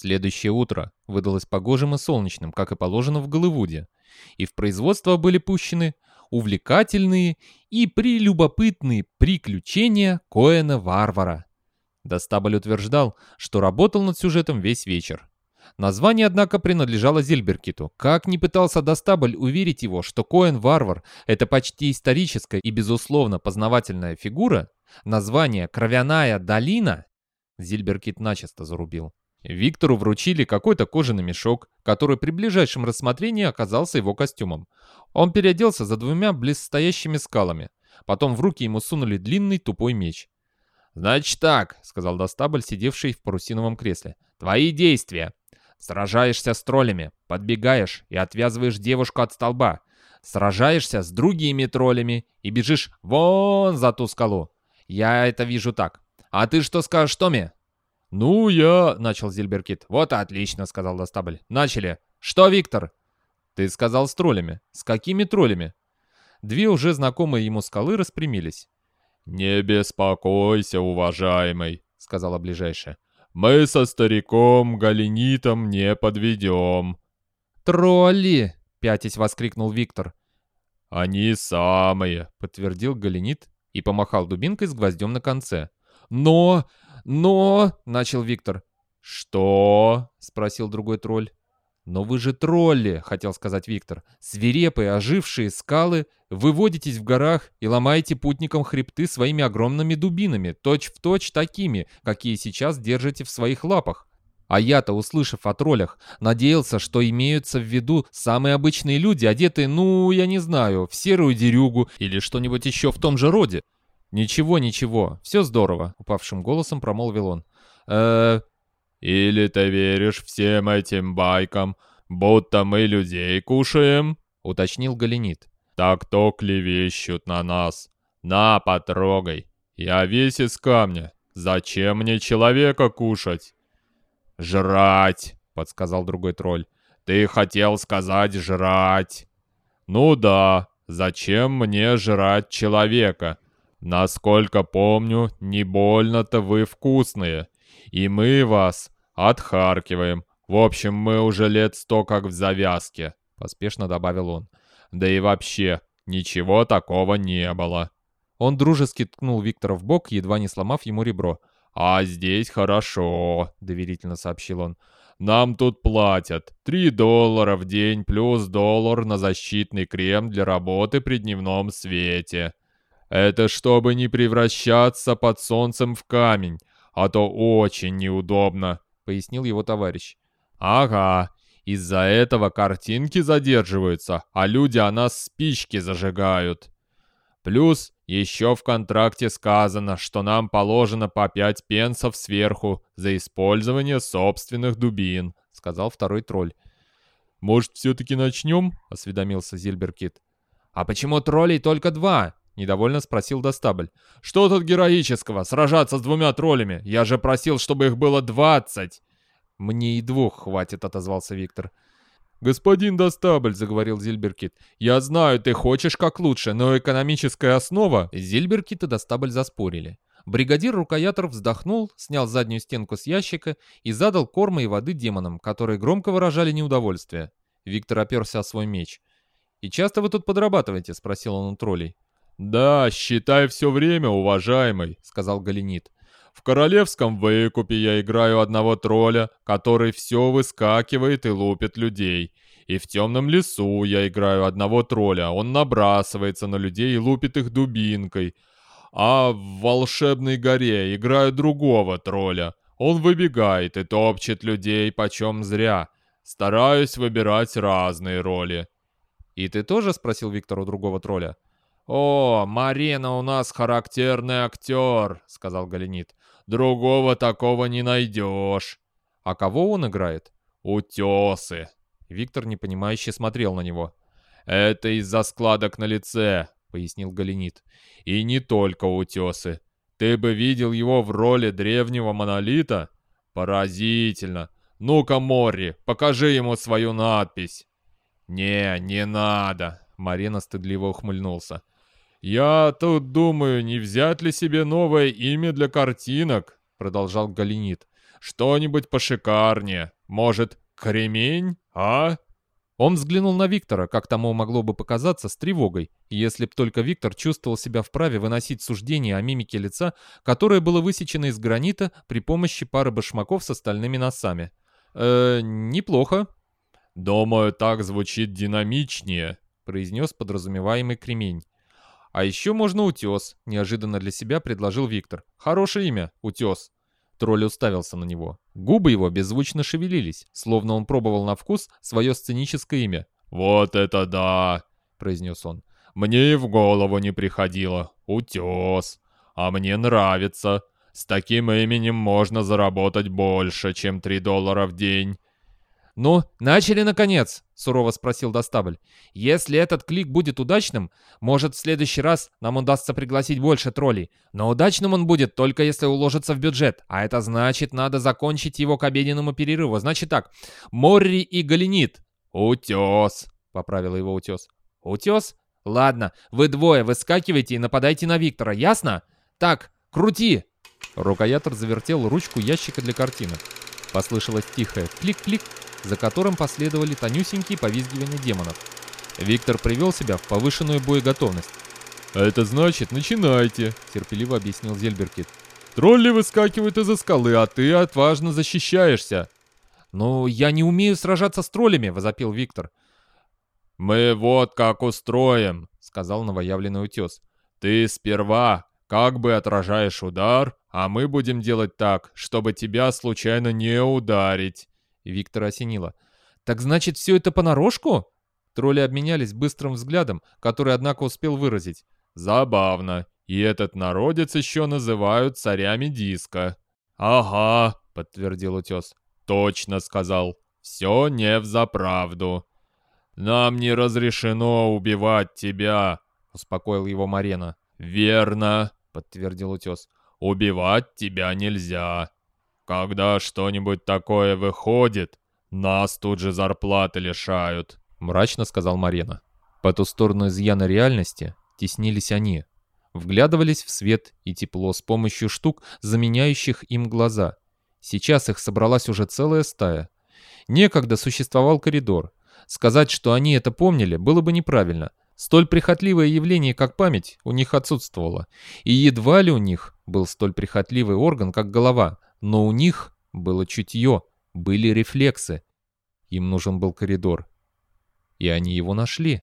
Следующее утро выдалось погожим и солнечным, как и положено в Голливуде, и в производство были пущены увлекательные и прелюбопытные приключения Коэна-варвара. Достабль утверждал, что работал над сюжетом весь вечер. Название, однако, принадлежало Зильберкиту. Как ни пытался Достабль уверить его, что Коэн-варвар — это почти историческая и, безусловно, познавательная фигура, название «Кровяная долина» Зильберкит начисто зарубил. Виктору вручили какой-то кожаный мешок, который при ближайшем рассмотрении оказался его костюмом. Он переоделся за двумя близстоящими скалами. Потом в руки ему сунули длинный тупой меч. «Значит так», — сказал Достабль, сидевший в парусиновом кресле. «Твои действия. Сражаешься с троллями, подбегаешь и отвязываешь девушку от столба. Сражаешься с другими троллями и бежишь вон за ту скалу. Я это вижу так. А ты что скажешь, Томми?» «Ну, я...» — начал Зильберкит. «Вот отлично», — сказал Достабль. «Начали. Что, Виктор?» «Ты сказал с троллями. С какими троллями?» Две уже знакомые ему скалы распрямились. «Не беспокойся, уважаемый», — сказала ближайшая. «Мы со стариком Галинитом не подведем». «Тролли!» — пятясь воскликнул Виктор. «Они самые», — подтвердил Галинит и помахал дубинкой с гвоздем на конце. «Но... но...» — начал Виктор. «Что?» — спросил другой тролль. «Но вы же тролли», — хотел сказать Виктор. «Свирепые, ожившие скалы, выводитесь в горах и ломаете путникам хребты своими огромными дубинами, точь-в-точь точь такими, какие сейчас держите в своих лапах. А я-то, услышав о троллях, надеялся, что имеются в виду самые обычные люди, одетые, ну, я не знаю, в серую дерюгу или что-нибудь еще в том же роде. «Ничего, ничего, все здорово», — упавшим голосом промолвил он. э «Или ты веришь всем этим байкам, будто мы людей кушаем?» — уточнил Галенит. «Так то клевещут на нас. На, потрогай. Я весь из камня. Зачем мне человека кушать?» «Жрать», — подсказал другой тролль. «Ты хотел сказать жрать». «Ну да, зачем мне жрать человека? Насколько помню, не больно-то вы вкусные. И мы вас отхаркиваем. В общем, мы уже лет сто как в завязке», — поспешно добавил он. «Да и вообще, ничего такого не было». Он дружески ткнул Виктора в бок, едва не сломав ему ребро. «А здесь хорошо», — доверительно сообщил он. «Нам тут платят. Три доллара в день плюс доллар на защитный крем для работы при дневном свете. Это чтобы не превращаться под солнцем в камень, а то очень неудобно», — пояснил его товарищ. «Ага, из-за этого картинки задерживаются, а люди о нас спички зажигают. Плюс еще в контракте сказано, что нам положено по пять пенсов сверху за использование собственных дубин», — сказал второй тролль. «Может, все-таки начнем?» — осведомился Зильберкит. «А почему троллей только два?» Недовольно спросил Достабль. «Что тут героического? Сражаться с двумя троллями? Я же просил, чтобы их было двадцать!» «Мне и двух хватит», — отозвался Виктор. «Господин Достабль», — заговорил Зильберкит, — «я знаю, ты хочешь как лучше, но экономическая основа...» Зильберкит и Достабль заспорили. Бригадир Рукоятор вздохнул, снял заднюю стенку с ящика и задал корма и воды демонам, которые громко выражали неудовольствие. Виктор оперся о свой меч. «И часто вы тут подрабатываете?» — спросил он у троллей. «Да, считай все время, уважаемый», — сказал Галенит. «В королевском выкупе я играю одного тролля, который все выскакивает и лупит людей. И в темном лесу я играю одного тролля, он набрасывается на людей и лупит их дубинкой. А в волшебной горе играю другого тролля. Он выбегает и топчет людей почем зря. Стараюсь выбирать разные роли». «И ты тоже?» — спросил Виктор у другого тролля. «О, Марина у нас характерный актер», — сказал Галенит. «Другого такого не найдешь». «А кого он играет?» «Утесы». Виктор непонимающе смотрел на него. «Это из-за складок на лице», — пояснил Галенит. «И не только утесы. Ты бы видел его в роли древнего монолита? Поразительно. Ну-ка, Морри, покажи ему свою надпись». «Не, не надо», — Марина стыдливо ухмыльнулся. «Я тут думаю, не взять ли себе новое имя для картинок? продолжал Галенит. «Что-нибудь пошикарнее. Может, кремень, а?» Он взглянул на Виктора, как тому могло бы показаться, с тревогой, если б только Виктор чувствовал себя вправе выносить суждение о мимике лица, которое было высечено из гранита при помощи пары башмаков с остальными носами. «Э, неплохо». «Думаю, так звучит динамичнее», — произнес подразумеваемый кремень. «А еще можно утес», — неожиданно для себя предложил Виктор. «Хорошее имя, утес». Тролль уставился на него. Губы его беззвучно шевелились, словно он пробовал на вкус свое сценическое имя. «Вот это да!» — произнес он. «Мне и в голову не приходило. Утес. А мне нравится. С таким именем можно заработать больше, чем 3 доллара в день. «Ну, начали, наконец?» — сурово спросил Достабль. «Если этот клик будет удачным, может, в следующий раз нам удастся пригласить больше троллей. Но удачным он будет только если уложится в бюджет. А это значит, надо закончить его к обеденному перерыву. Значит так, Морри и Галенит». «Утес», — поправил его Утес. «Утес? Ладно, вы двое выскакивайте и нападайте на Виктора, ясно? Так, крути!» Рукоятор завертел ручку ящика для картины. Послышалось тихое клик-клик, за которым последовали тонюсенькие повизгивания демонов. Виктор привел себя в повышенную боеготовность. «Это значит, начинайте», — терпеливо объяснил Зельберкит. «Тролли выскакивают из-за скалы, а ты отважно защищаешься». «Но я не умею сражаться с троллями», — возопил Виктор. «Мы вот как устроим», — сказал новоявленный утес. «Ты сперва как бы отражаешь удар, а мы будем делать так, чтобы тебя случайно не ударить». Виктора осенило. «Так значит, все это понарошку?» Тролли обменялись быстрым взглядом, который, однако, успел выразить. «Забавно. И этот народец еще называют царями диска». «Ага», — подтвердил утес. «Точно сказал. Все не взаправду». «Нам не разрешено убивать тебя», — успокоил его Марена. «Верно», — подтвердил утес. «Убивать тебя нельзя. Когда что-нибудь такое выходит, нас тут же зарплаты лишают», — мрачно сказал Марена. По ту сторону изъяна реальности теснились они. Вглядывались в свет и тепло с помощью штук, заменяющих им глаза. Сейчас их собралась уже целая стая. Некогда существовал коридор. Сказать, что они это помнили, было бы неправильно. Столь прихотливое явление, как память, у них отсутствовало. И едва ли у них был столь прихотливый орган, как голова. Но у них было чутье, были рефлексы. Им нужен был коридор. И они его нашли.